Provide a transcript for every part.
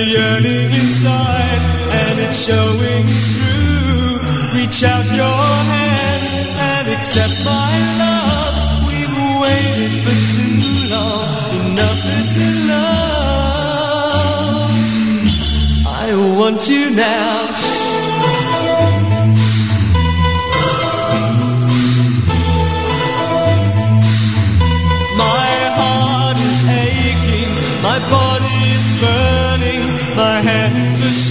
a yearning inside, and it's showing through. Reach out your hands and accept my love. We've waited for too long. Enough is enough. I want you now.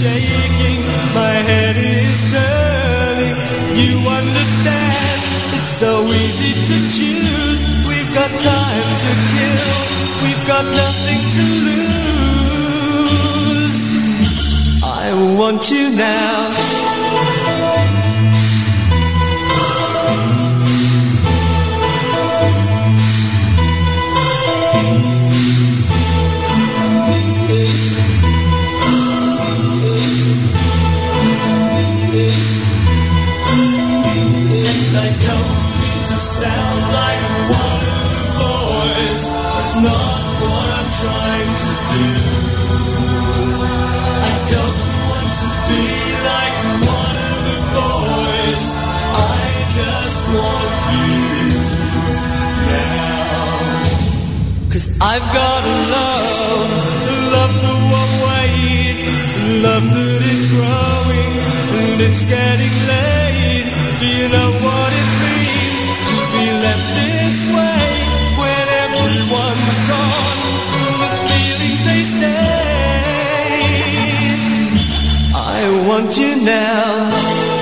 shaking, my head is turning. You understand, it's so easy to choose. We've got time to kill, we've got nothing to lose. I want you now. I've got a love, love the one way, love that is growing and it's getting late. Do you know what it means to be left this way when everyone's gone? The feelings they stay. I want you now.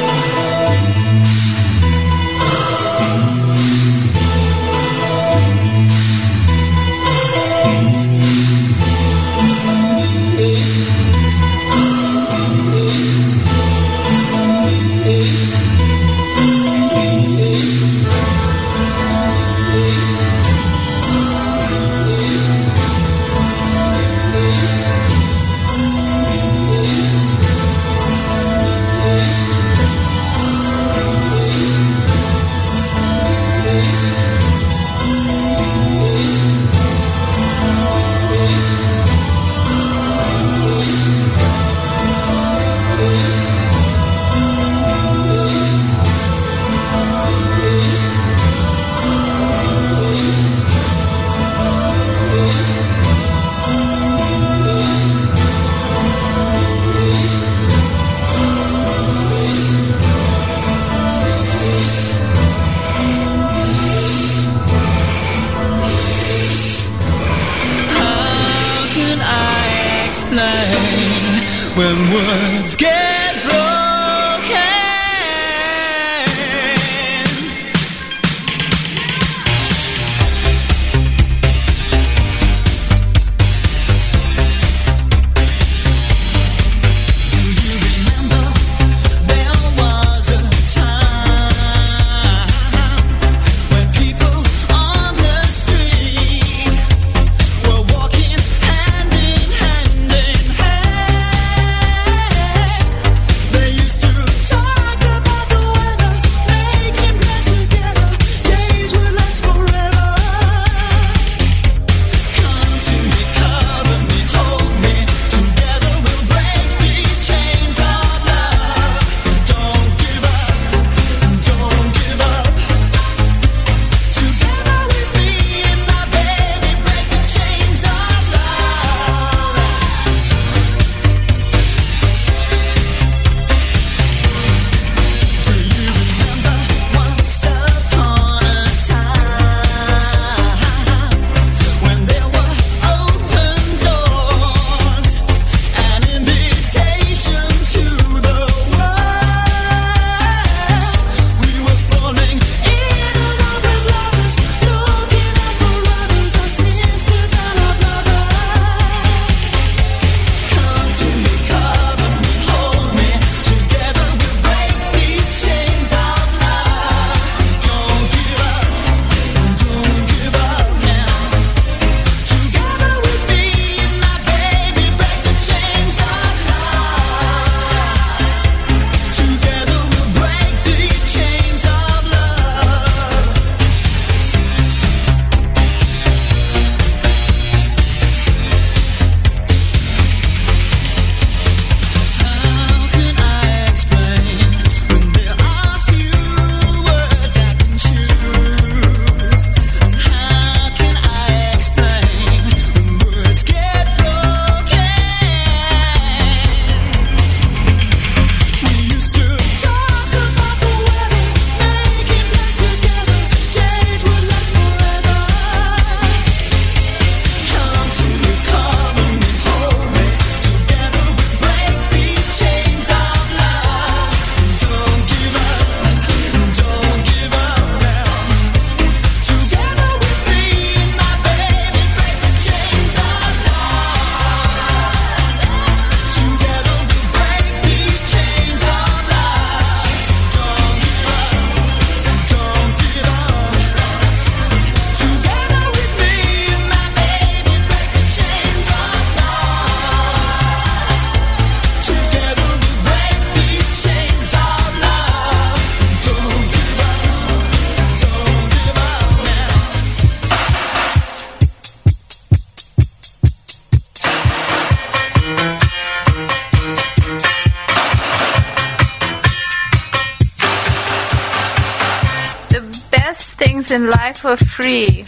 free.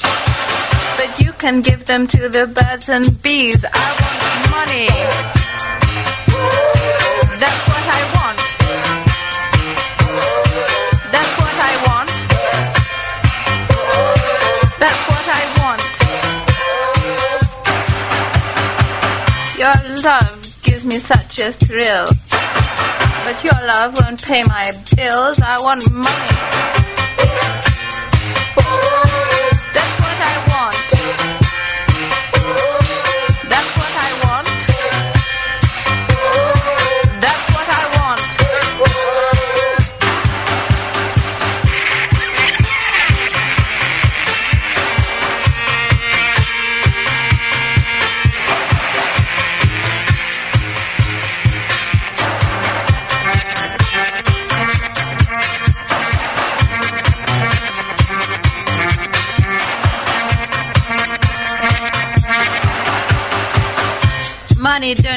But you can give them to the birds and bees. I want money. That's what I want. That's what I want. That's what I want. Your love gives me such a thrill. But your love won't pay my bills. I want money.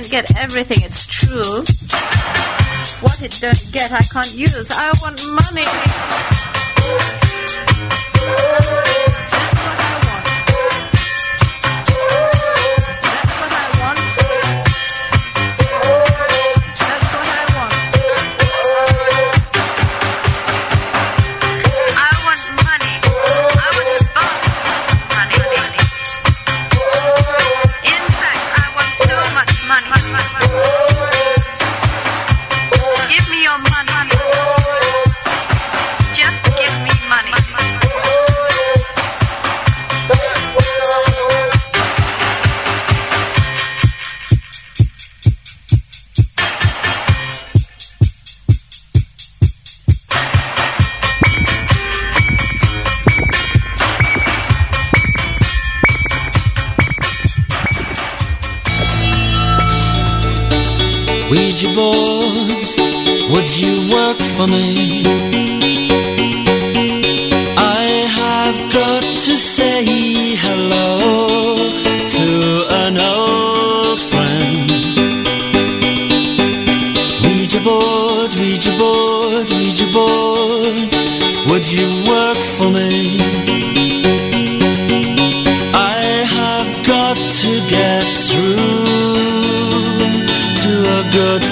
doesn't get everything, it's true. What it don't get, I can't use. I want money. board, Ouija board, Ouija board, would you work for me? I have got to get through to a good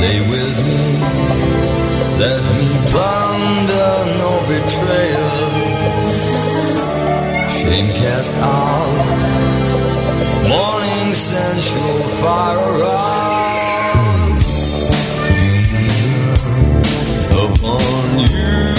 Lay with me, let me plunder no betrayal. Shame cast out, morning sensual fire arouse. Union upon union.